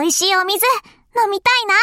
美味しいお水、飲みたいな。